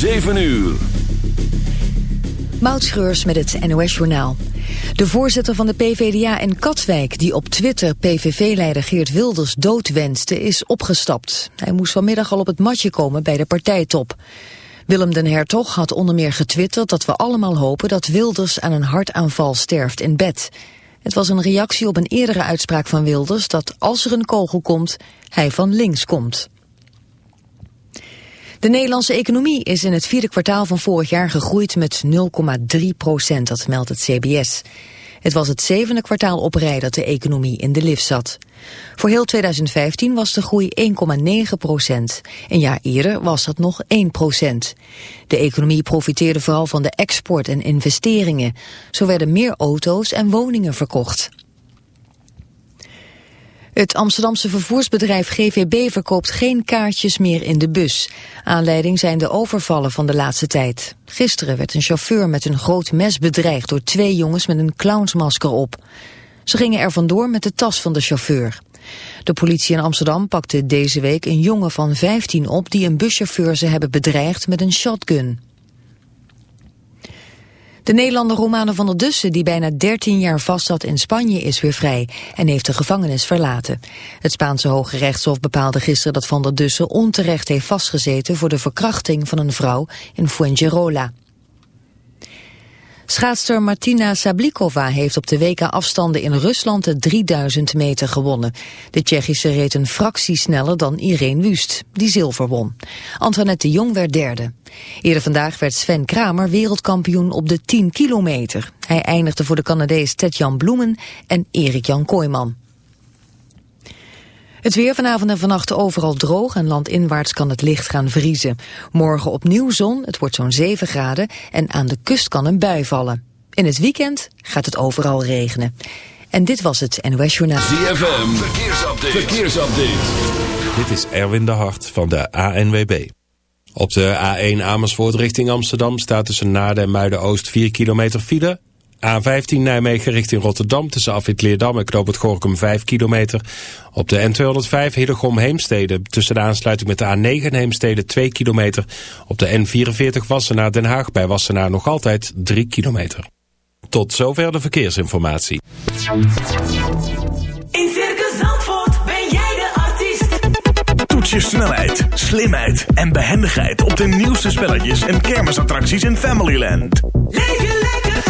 7 uur. Moutschreurs met het NOS-journaal. De voorzitter van de PVDA in Katwijk, die op Twitter PVV-leider Geert Wilders doodwenste, is opgestapt. Hij moest vanmiddag al op het matje komen bij de partijtop. Willem den Hertog had onder meer getwitterd dat we allemaal hopen dat Wilders aan een hartaanval sterft in bed. Het was een reactie op een eerdere uitspraak van Wilders dat als er een kogel komt, hij van links komt. De Nederlandse economie is in het vierde kwartaal van vorig jaar gegroeid met 0,3 procent, dat meldt het CBS. Het was het zevende kwartaal op rij dat de economie in de lift zat. Voor heel 2015 was de groei 1,9 procent. Een jaar eerder was dat nog 1 procent. De economie profiteerde vooral van de export en investeringen. Zo werden meer auto's en woningen verkocht. Het Amsterdamse vervoersbedrijf GVB verkoopt geen kaartjes meer in de bus. Aanleiding zijn de overvallen van de laatste tijd. Gisteren werd een chauffeur met een groot mes bedreigd door twee jongens met een clownsmasker op. Ze gingen er vandoor met de tas van de chauffeur. De politie in Amsterdam pakte deze week een jongen van 15 op die een buschauffeur ze hebben bedreigd met een shotgun. De Nederlander Romane van der Dussen, die bijna 13 jaar vastzat in Spanje, is weer vrij en heeft de gevangenis verlaten. Het Spaanse Hoge Rechtshof bepaalde gisteren dat van der Dussen onterecht heeft vastgezeten voor de verkrachting van een vrouw in Fuengirola. Schaatster Martina Sablikova heeft op de WK-afstanden in Rusland de 3000 meter gewonnen. De Tsjechische reed een fractie sneller dan Irene Wust, die zilver won. Antoinette de Jong werd derde. Eerder vandaag werd Sven Kramer wereldkampioen op de 10 kilometer. Hij eindigde voor de Canadees Ted-Jan Bloemen en Erik-Jan Kooijman. Het weer vanavond en vannacht overal droog en landinwaarts kan het licht gaan vriezen. Morgen opnieuw zon, het wordt zo'n 7 graden en aan de kust kan een bui vallen. In het weekend gaat het overal regenen. En dit was het NOS Journaal. ZFM, verkeersupdate. verkeersupdate. Dit is Erwin de Hart van de ANWB. Op de A1 Amersfoort richting Amsterdam staat tussen Naarden en Muiden-Oost 4 kilometer file... A15 Nijmegen richting Rotterdam tussen Afwit Leerdam en Knoop het Gorkum 5 kilometer. Op de N205 Hillegom Heemstede tussen de aansluiting met de A9 Heemstede 2 kilometer. Op de N44 Wassenaar Den Haag bij Wassenaar nog altijd 3 kilometer. Tot zover de verkeersinformatie. In Circus Zandvoort ben jij de artiest. Toets je snelheid, slimheid en behendigheid op de nieuwste spelletjes en kermisattracties in Familyland. Leef je lekker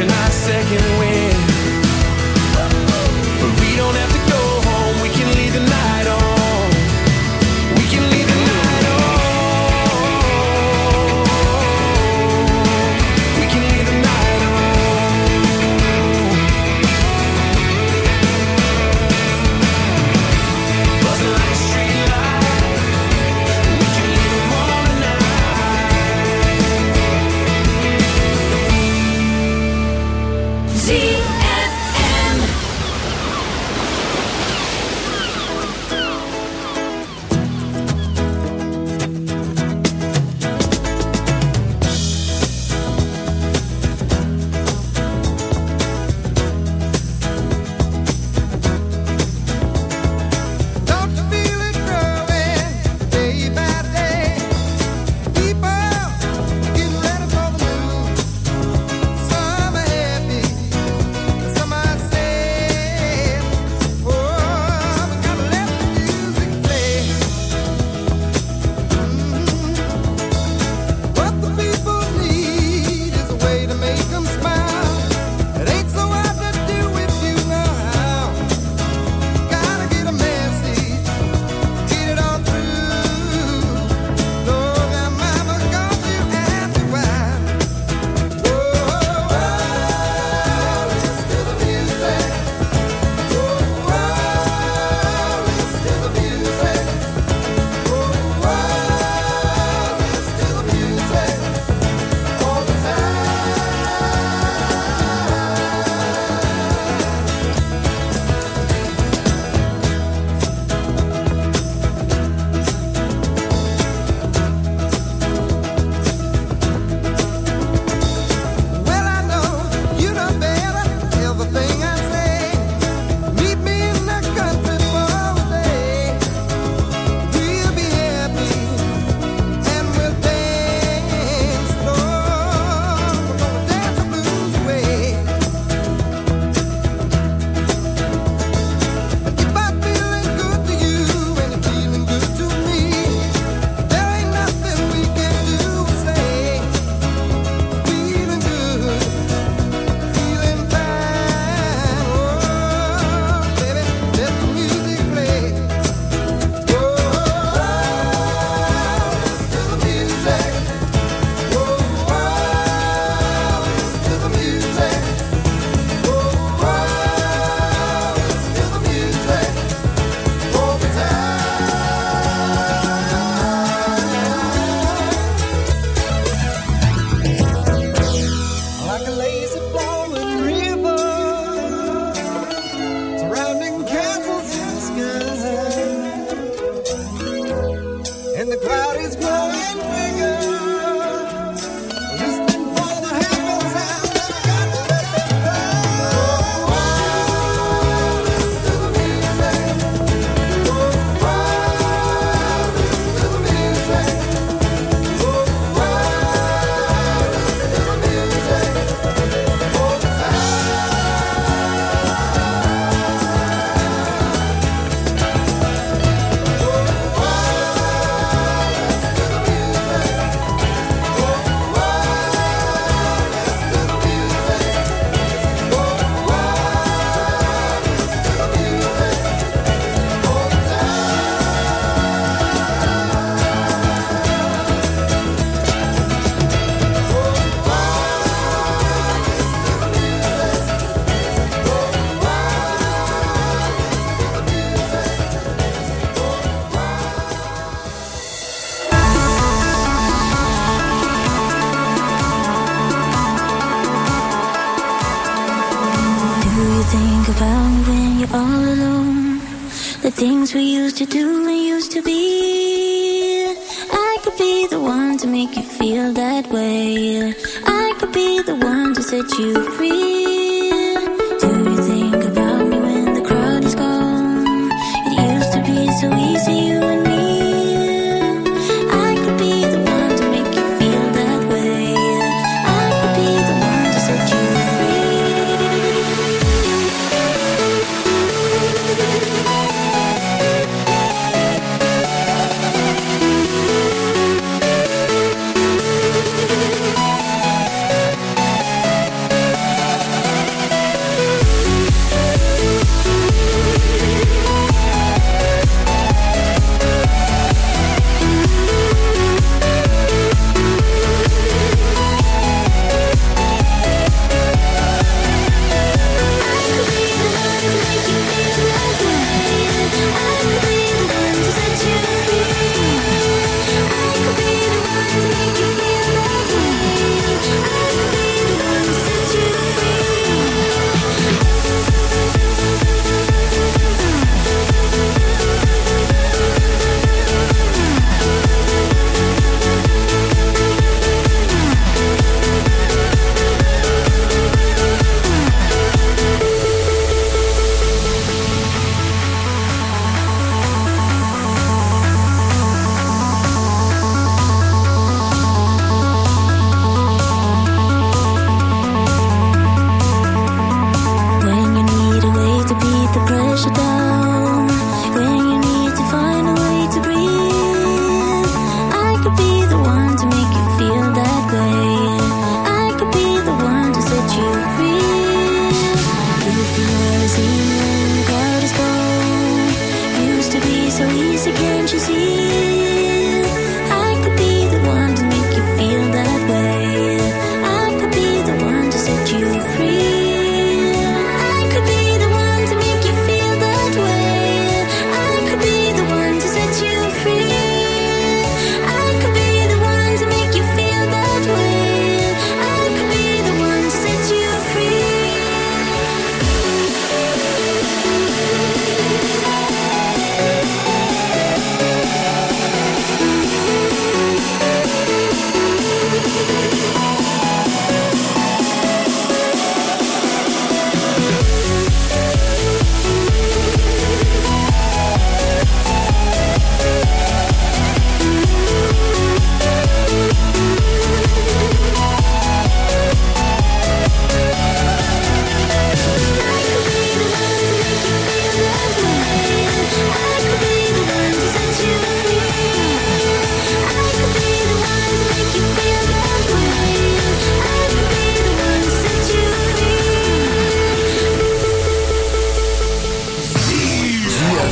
tonight.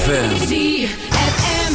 ZFM.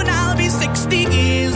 I'll be 60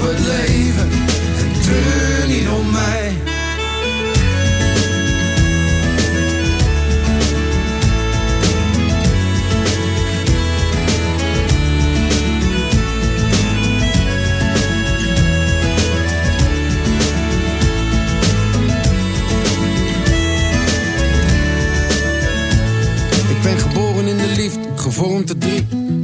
Het leven en treur niet om mij.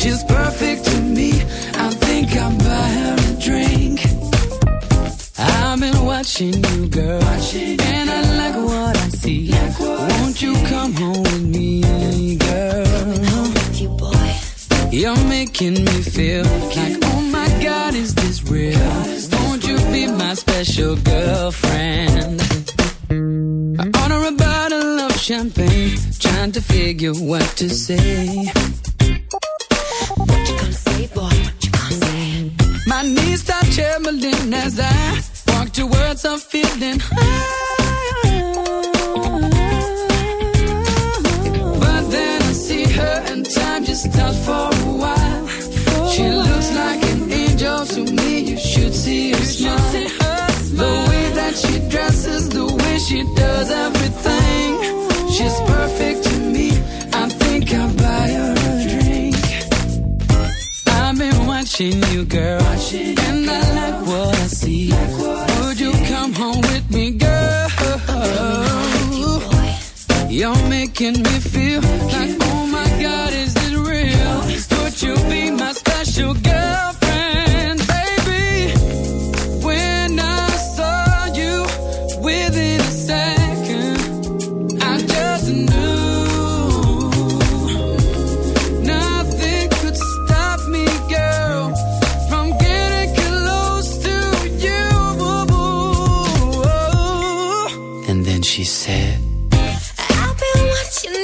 She's perfect to me. I think I'll buy her a drink. I've been watching you, girl, and I like what I see. Won't you come home with me, girl? You're making me feel like, oh my God, is this real? Won't you be my special girlfriend? I order a bottle of champagne, trying to figure what to say. Trembling as I walk towards a feeling high. But then I see her and time just stops for a while. She looks like an angel to me. You should see her smile. The way that she dresses, the way she does everything. She's perfect to me. I think I'll buy her a drink. I've been watching you, girl, and home with me, girl? You're making me feel like, oh my God, is this real? Would you be my special girlfriend, And then she said. I've been watching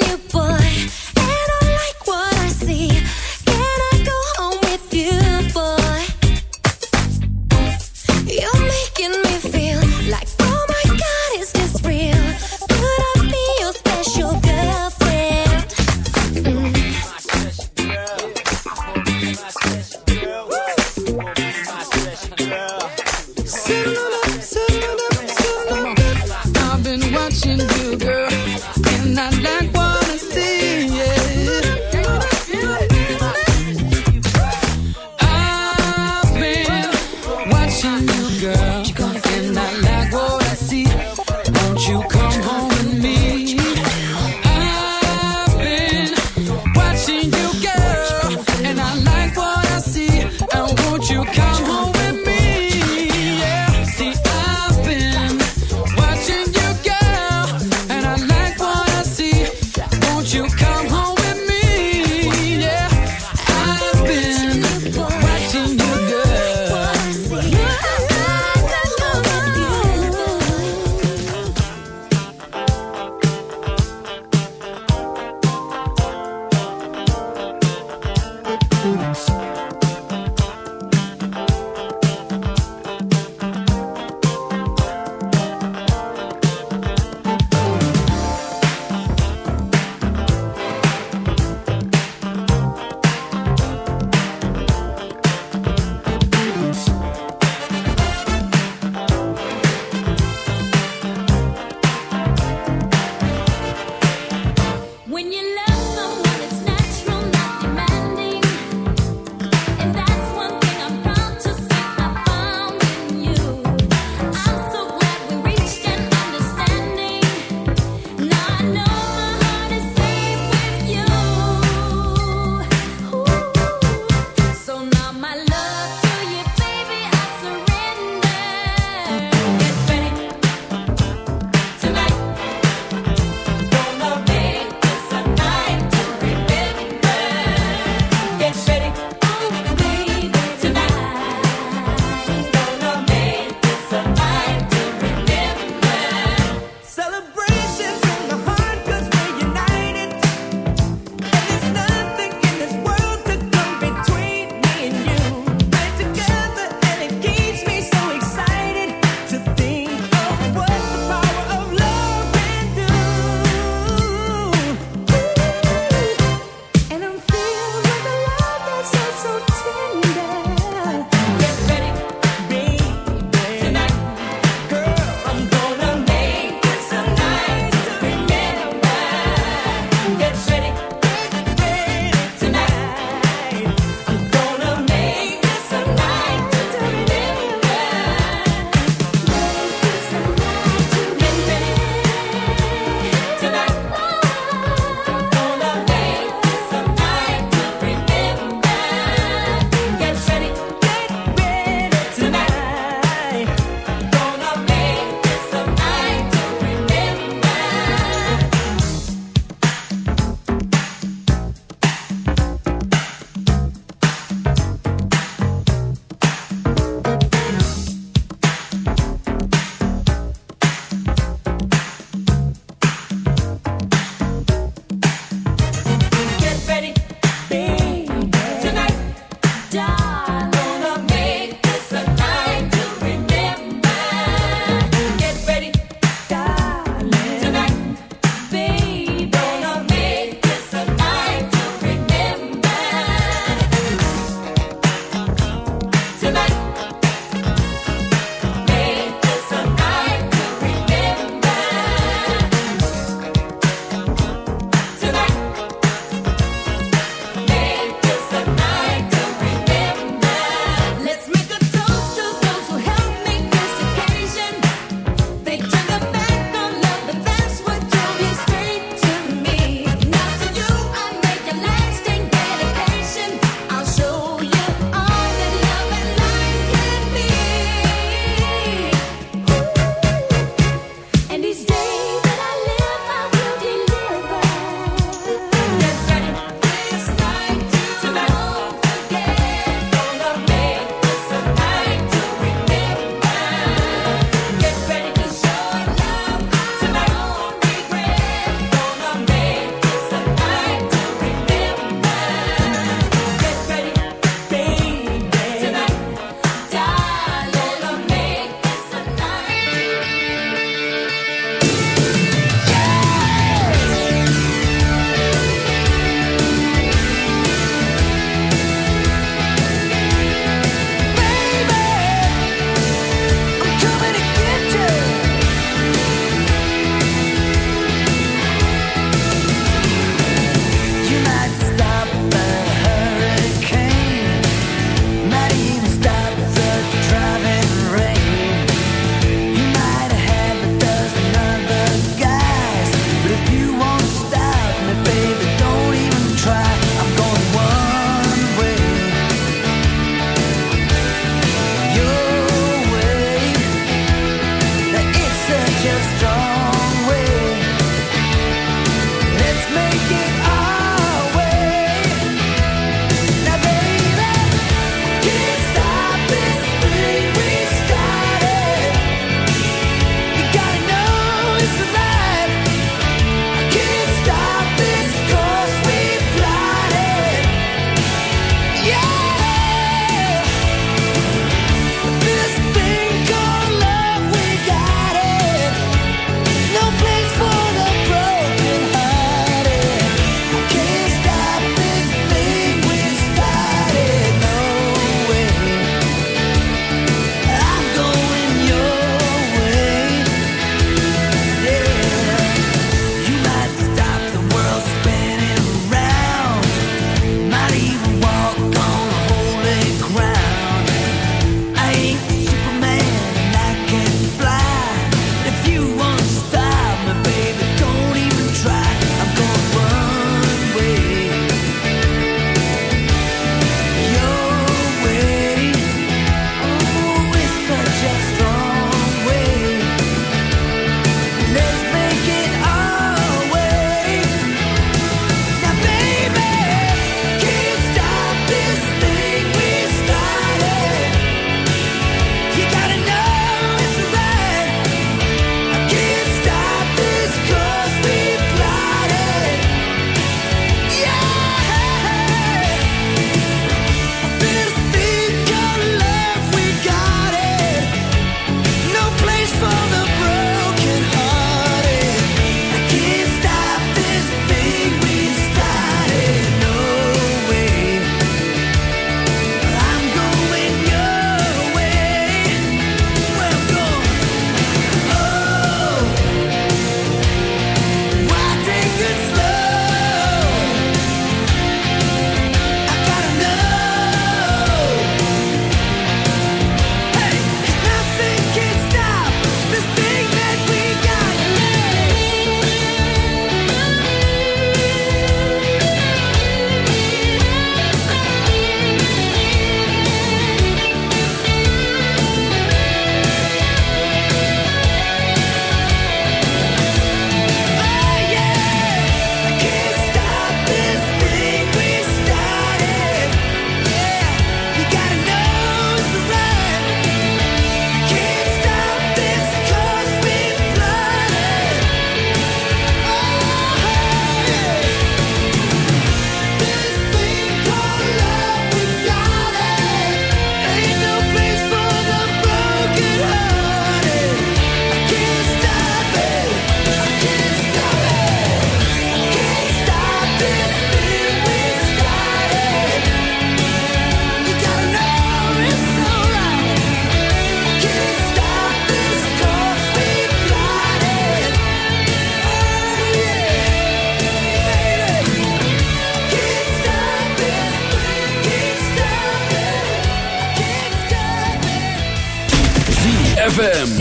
ZFM.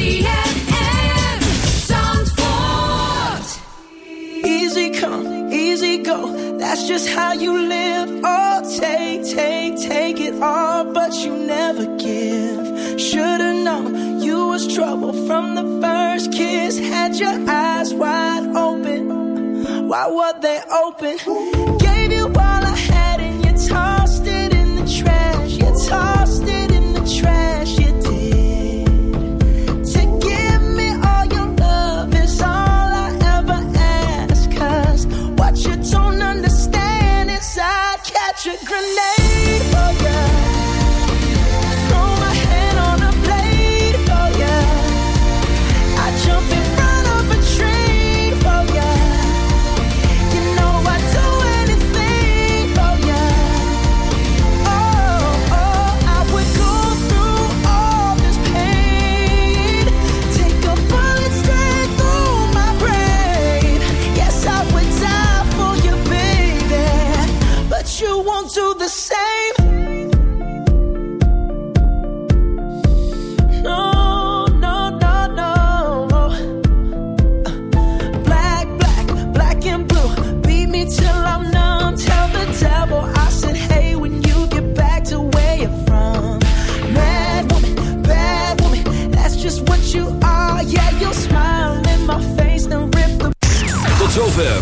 Easy come, easy go. That's just how you live. Oh, take, take, take it all, but you never give. Should've known you was trouble from the first kiss. Had your eyes wide open. Why were they open?